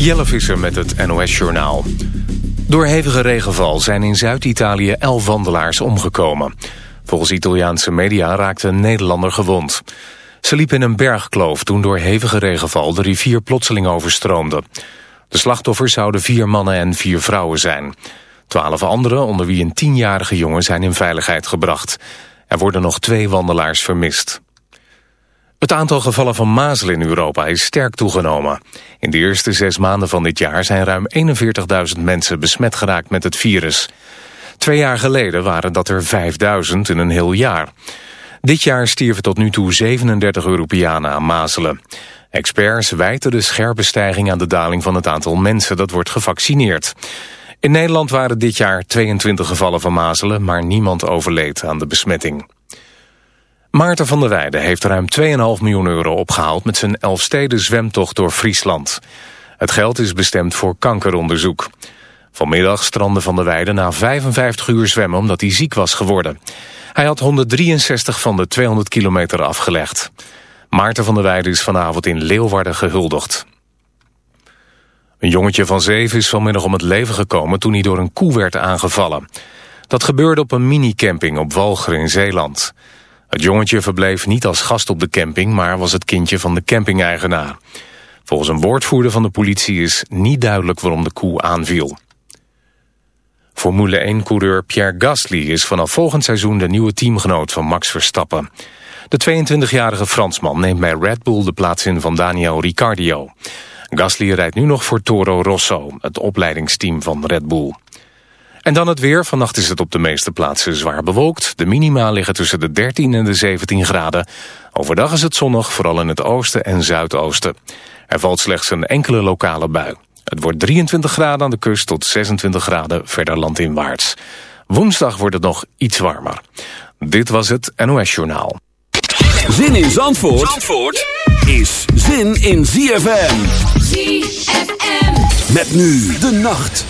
Jelle Visser met het NOS-journaal. Door hevige regenval zijn in Zuid-Italië elf wandelaars omgekomen. Volgens Italiaanse media raakte een Nederlander gewond. Ze liep in een bergkloof toen door hevige regenval de rivier plotseling overstroomde. De slachtoffers zouden vier mannen en vier vrouwen zijn. Twaalf anderen, onder wie een tienjarige jongen, zijn in veiligheid gebracht. Er worden nog twee wandelaars vermist. Het aantal gevallen van mazelen in Europa is sterk toegenomen. In de eerste zes maanden van dit jaar zijn ruim 41.000 mensen besmet geraakt met het virus. Twee jaar geleden waren dat er 5.000 in een heel jaar. Dit jaar stierven tot nu toe 37 Europeanen aan mazelen. Experts wijten de scherpe stijging aan de daling van het aantal mensen dat wordt gevaccineerd. In Nederland waren dit jaar 22 gevallen van mazelen, maar niemand overleed aan de besmetting. Maarten van der Weijden heeft ruim 2,5 miljoen euro opgehaald... met zijn Elfsteden zwemtocht door Friesland. Het geld is bestemd voor kankeronderzoek. Vanmiddag strandde van der Weijden na 55 uur zwemmen... omdat hij ziek was geworden. Hij had 163 van de 200 kilometer afgelegd. Maarten van der Weijden is vanavond in Leeuwarden gehuldigd. Een jongetje van zeven is vanmiddag om het leven gekomen... toen hij door een koe werd aangevallen. Dat gebeurde op een minicamping op Walger in Zeeland... Het jongetje verbleef niet als gast op de camping... maar was het kindje van de camping-eigenaar. Volgens een woordvoerder van de politie is niet duidelijk waarom de koe aanviel. Formule 1-coureur Pierre Gasly is vanaf volgend seizoen... de nieuwe teamgenoot van Max Verstappen. De 22-jarige Fransman neemt bij Red Bull de plaats in van Daniel Ricciardo. Gasly rijdt nu nog voor Toro Rosso, het opleidingsteam van Red Bull. En dan het weer. Vannacht is het op de meeste plaatsen zwaar bewolkt. De minima liggen tussen de 13 en de 17 graden. Overdag is het zonnig, vooral in het oosten en zuidoosten. Er valt slechts een enkele lokale bui. Het wordt 23 graden aan de kust tot 26 graden verder landinwaarts. Woensdag wordt het nog iets warmer. Dit was het NOS Journaal. Zin in Zandvoort, Zandvoort is zin in ZFM. ZFM. Met nu de nacht.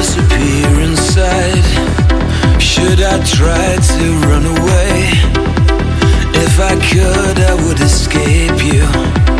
Disappear inside Should I try to run away? If I could, I would escape you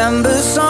September song,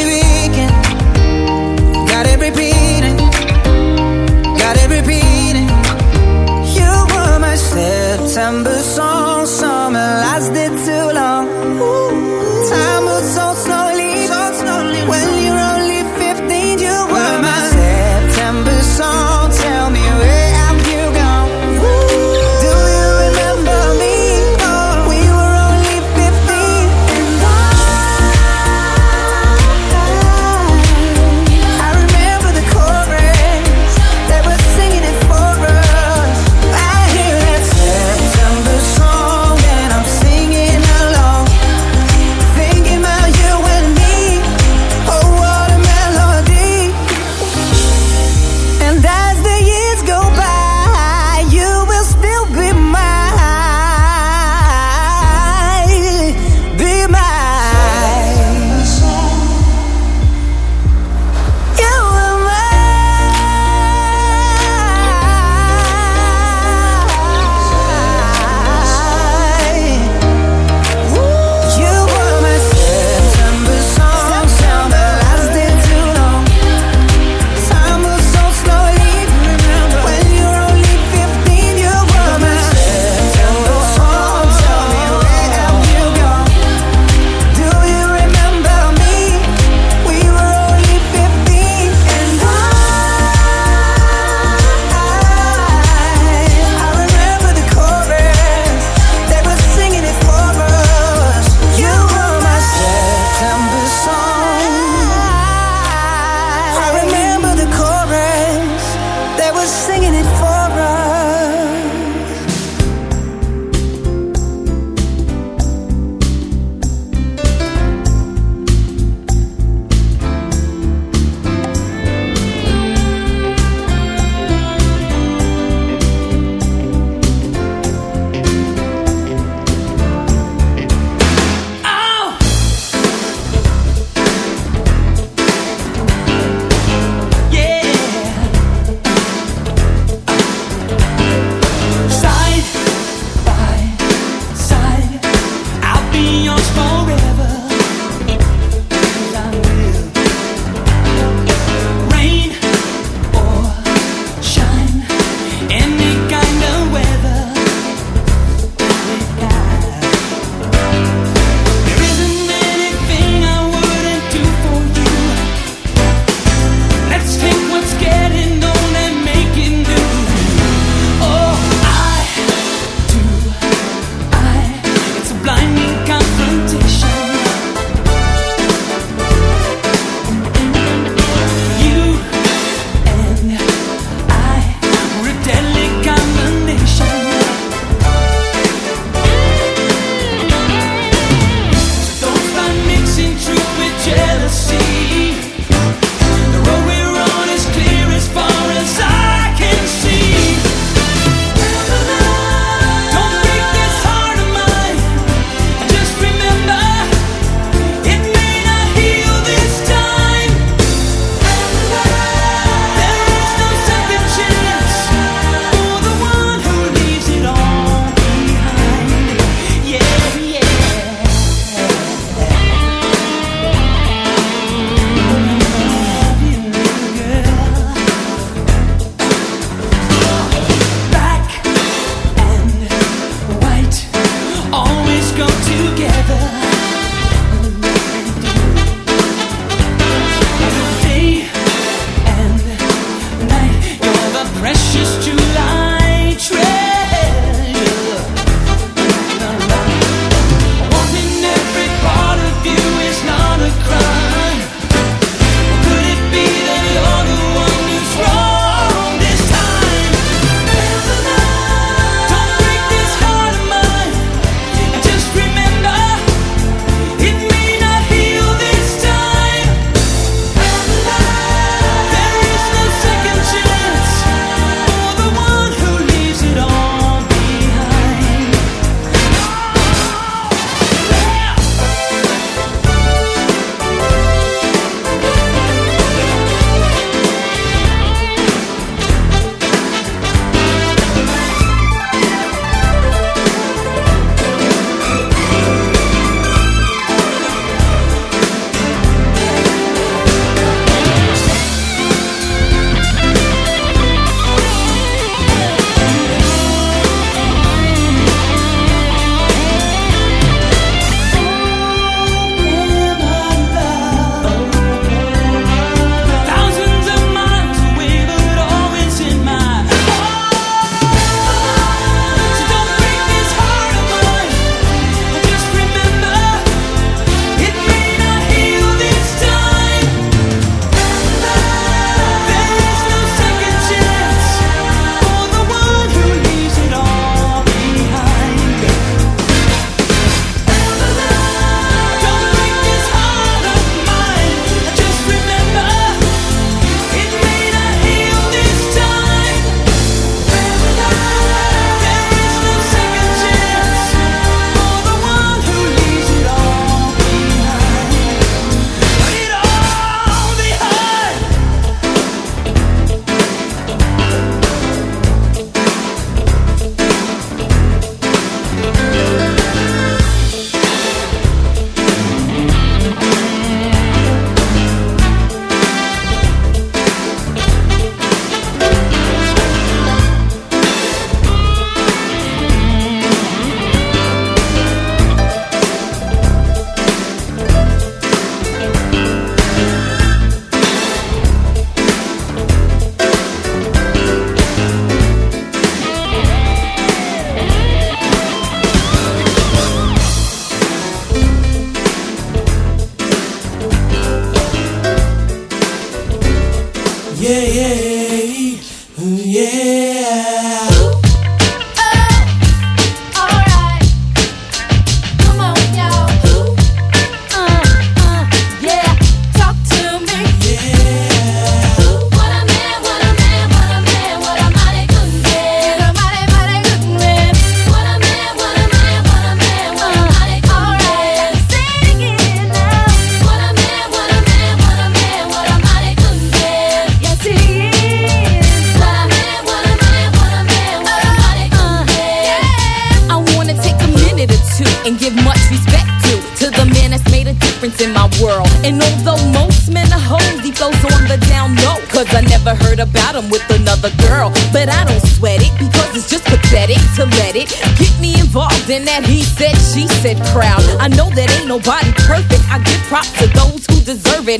September fresh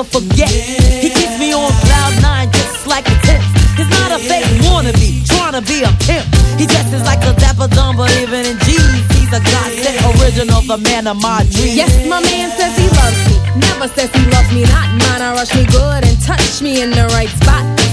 Never forget. He keeps me on cloud nine just like a tip. He's not a fake wannabe, trying to be a pimp. He dresses like a dapper dumb, but in jeans, he's a godsend original, the man of my dreams. Yes, my man says he loves me. Never says he loves me not. Mine, I rush me good and touch me in the right spot.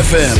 FM.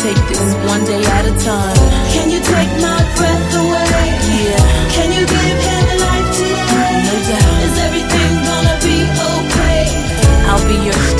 Take this one day at a time. Can you take my breath away? Yeah. Can you give him life today? No doubt. Is everything gonna be okay? I'll be your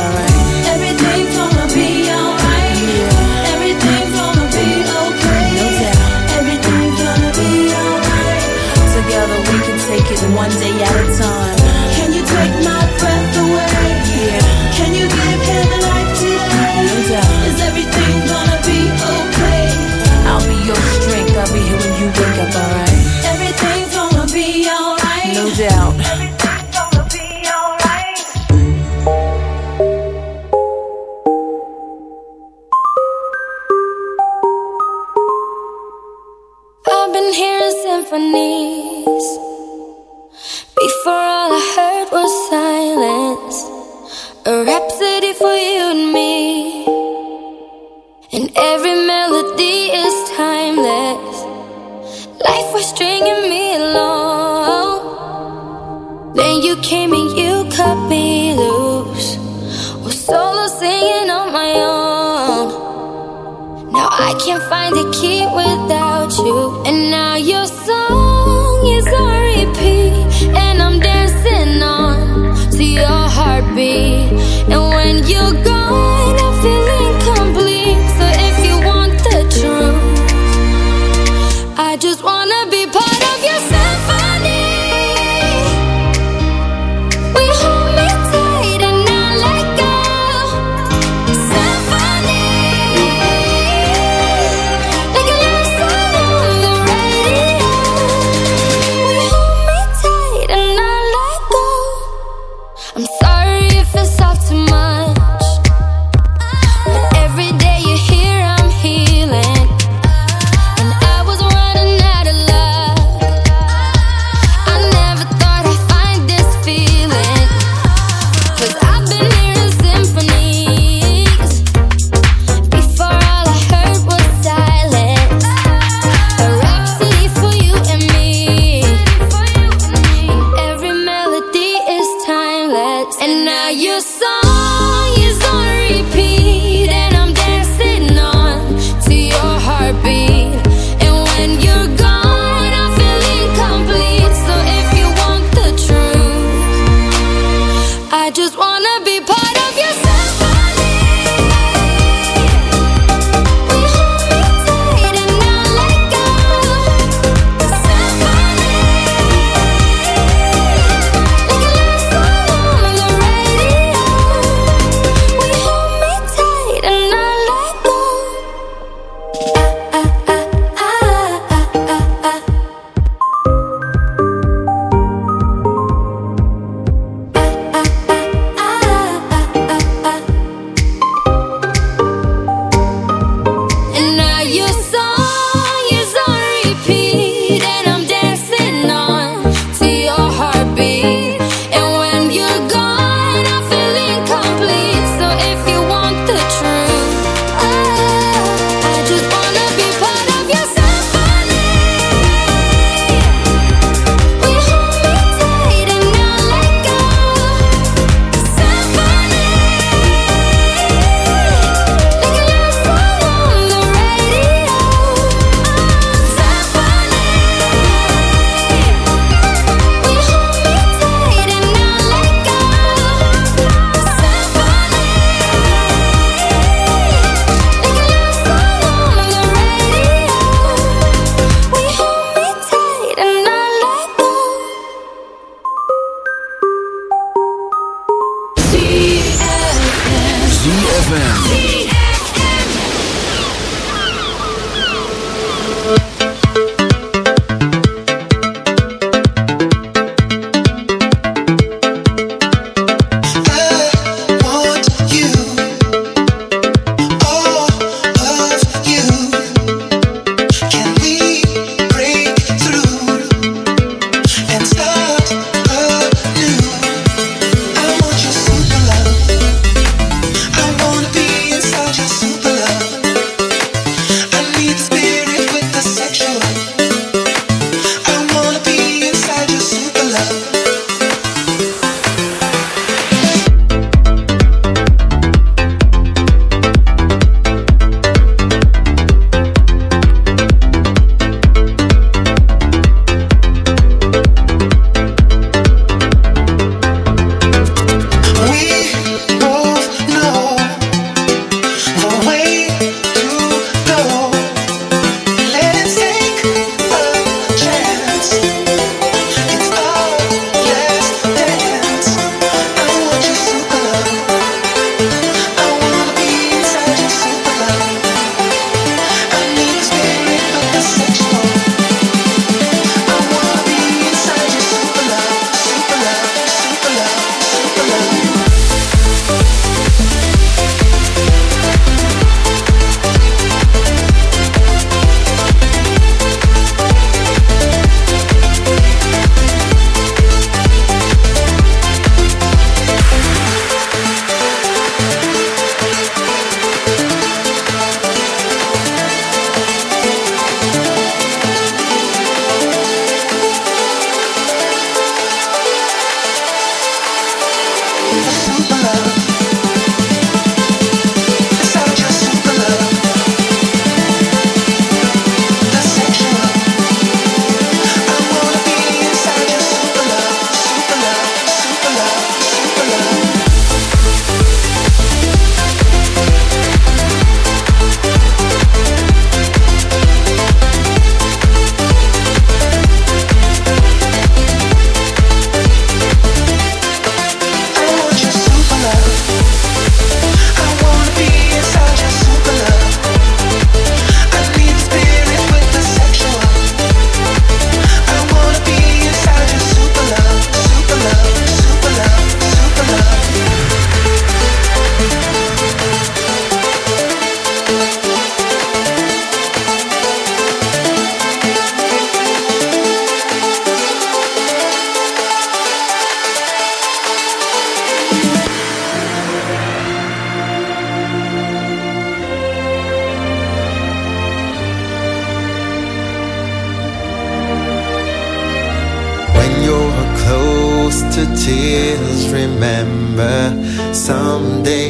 alright. Remember, someday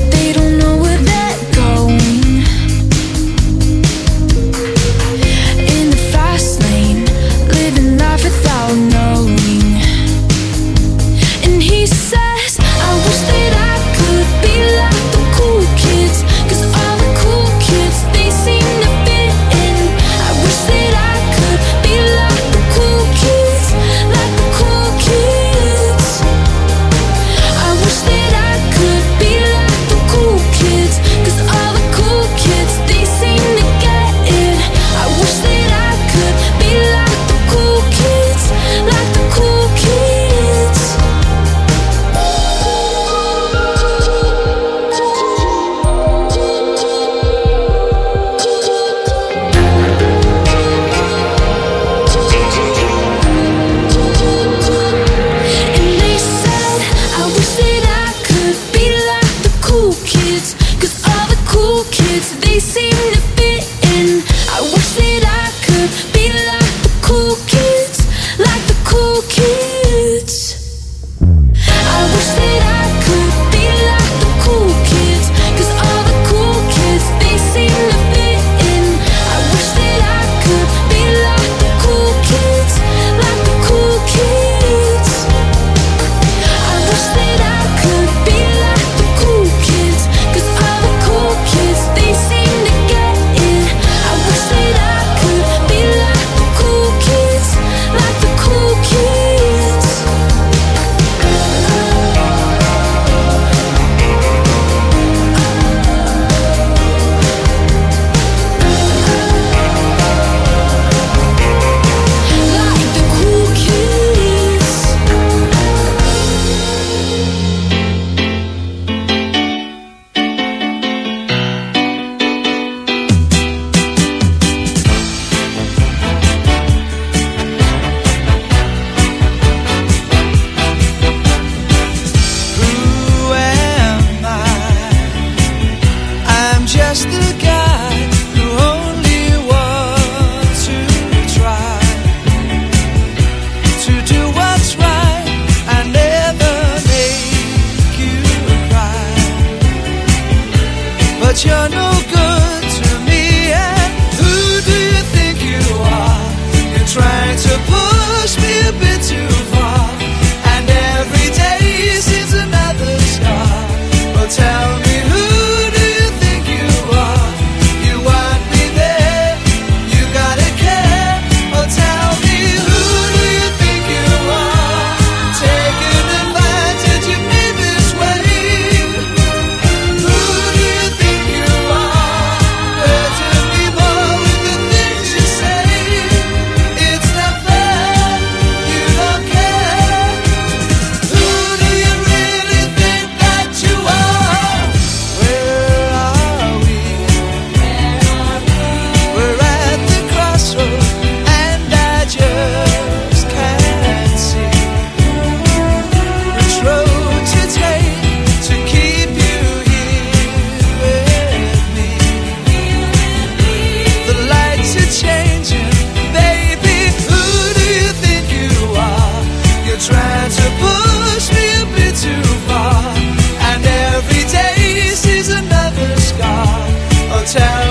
tell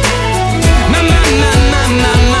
My, my, my, my,